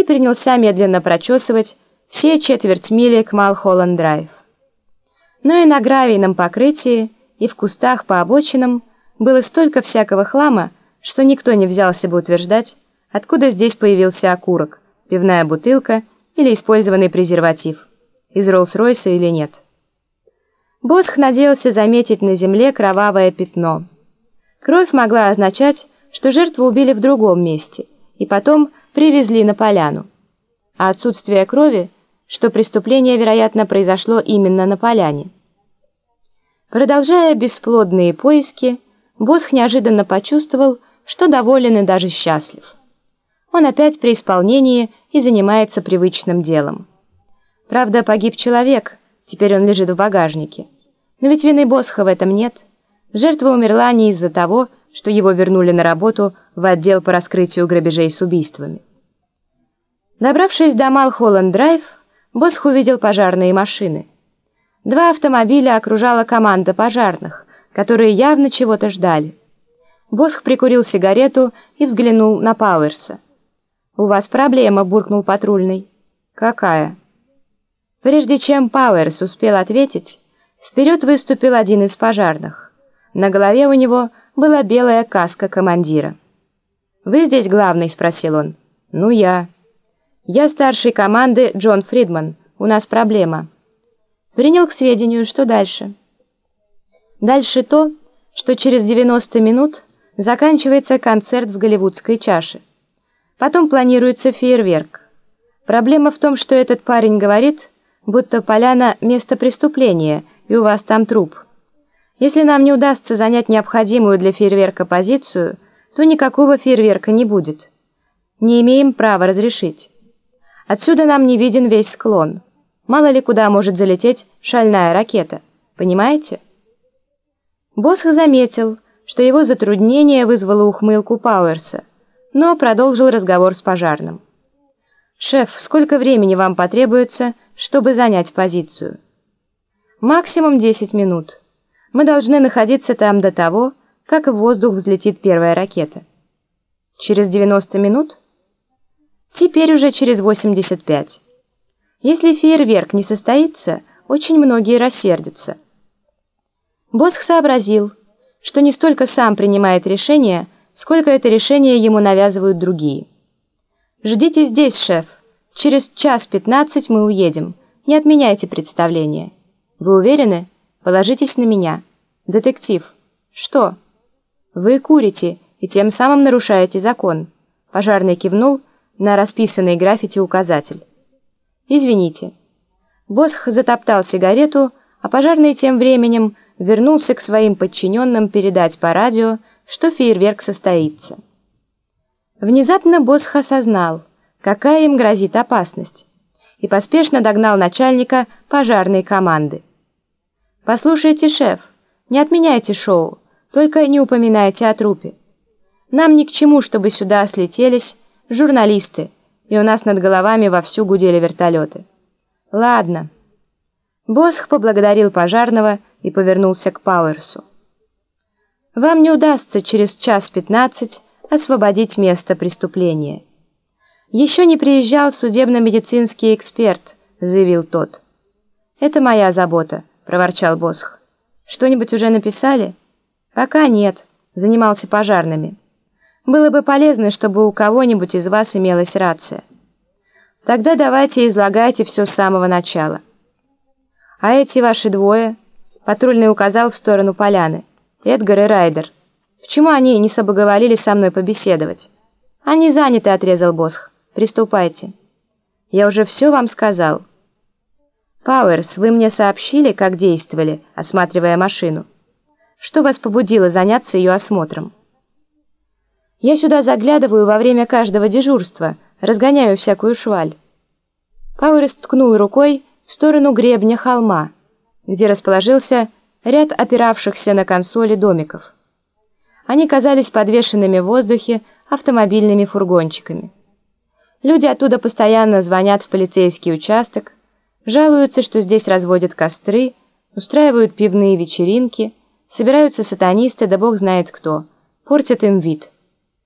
и принялся медленно прочесывать все четверть мили к Малхолланд-драйв. Но и на гравийном покрытии, и в кустах по обочинам было столько всякого хлама, что никто не взялся бы утверждать, откуда здесь появился окурок, пивная бутылка или использованный презерватив, из Роллс-Ройса или нет. Босх надеялся заметить на земле кровавое пятно. Кровь могла означать, что жертву убили в другом месте и потом привезли на поляну. А отсутствие крови, что преступление, вероятно, произошло именно на поляне. Продолжая бесплодные поиски, Босх неожиданно почувствовал, что доволен и даже счастлив. Он опять при исполнении и занимается привычным делом. Правда, погиб человек, теперь он лежит в багажнике. Но ведь вины Босха в этом нет. Жертва умерла не из-за того, что его вернули на работу в отдел по раскрытию грабежей с убийствами. Добравшись до Малхолланд-драйв, Босх увидел пожарные машины. Два автомобиля окружала команда пожарных, которые явно чего-то ждали. Босх прикурил сигарету и взглянул на Пауэрса. «У вас проблема», — буркнул патрульный. «Какая?» Прежде чем Пауэрс успел ответить, вперед выступил один из пожарных. На голове у него была белая каска командира. «Вы здесь главный?» — спросил он. «Ну, я». «Я старший команды Джон Фридман. У нас проблема». Принял к сведению, что дальше. Дальше то, что через 90 минут заканчивается концерт в голливудской чаше. Потом планируется фейерверк. Проблема в том, что этот парень говорит, будто поляна – место преступления, и у вас там труп. Если нам не удастся занять необходимую для фейерверка позицию, то никакого фейерверка не будет. Не имеем права разрешить. Отсюда нам не виден весь склон. Мало ли куда может залететь шальная ракета. Понимаете? Босх заметил, что его затруднение вызвало ухмылку Пауэрса но продолжил разговор с пожарным. «Шеф, сколько времени вам потребуется, чтобы занять позицию?» «Максимум 10 минут. Мы должны находиться там до того, как в воздух взлетит первая ракета». «Через 90 минут?» «Теперь уже через 85. Если фейерверк не состоится, очень многие рассердятся». Босх сообразил, что не столько сам принимает решение, сколько это решение ему навязывают другие. «Ждите здесь, шеф. Через час пятнадцать мы уедем. Не отменяйте представление. Вы уверены? Положитесь на меня. Детектив. Что? Вы курите и тем самым нарушаете закон». Пожарный кивнул на расписанный граффити указатель. «Извините». Босх затоптал сигарету, а пожарный тем временем вернулся к своим подчиненным передать по радио, что фейерверк состоится. Внезапно Босх осознал, какая им грозит опасность, и поспешно догнал начальника пожарной команды. «Послушайте, шеф, не отменяйте шоу, только не упоминайте о трупе. Нам ни к чему, чтобы сюда слетелись журналисты, и у нас над головами вовсю гудели вертолеты. Ладно». Босх поблагодарил пожарного и повернулся к Пауэрсу. Вам не удастся через час пятнадцать освободить место преступления. Еще не приезжал судебно-медицинский эксперт, заявил тот. Это моя забота, проворчал Босх. Что-нибудь уже написали? Пока нет, занимался пожарными. Было бы полезно, чтобы у кого-нибудь из вас имелась рация. Тогда давайте излагайте все с самого начала. А эти ваши двое, патрульный указал в сторону поляны, Эдгар и Райдер. Почему они не соблаговолили со мной побеседовать? Они заняты, отрезал Босх. Приступайте. Я уже все вам сказал. Пауэрс, вы мне сообщили, как действовали, осматривая машину. Что вас побудило заняться ее осмотром? Я сюда заглядываю во время каждого дежурства, разгоняю всякую шваль. Пауэрс ткнул рукой в сторону гребня холма, где расположился ряд опиравшихся на консоли домиков. Они казались подвешенными в воздухе автомобильными фургончиками. Люди оттуда постоянно звонят в полицейский участок, жалуются, что здесь разводят костры, устраивают пивные вечеринки, собираются сатанисты, да бог знает кто, портят им вид –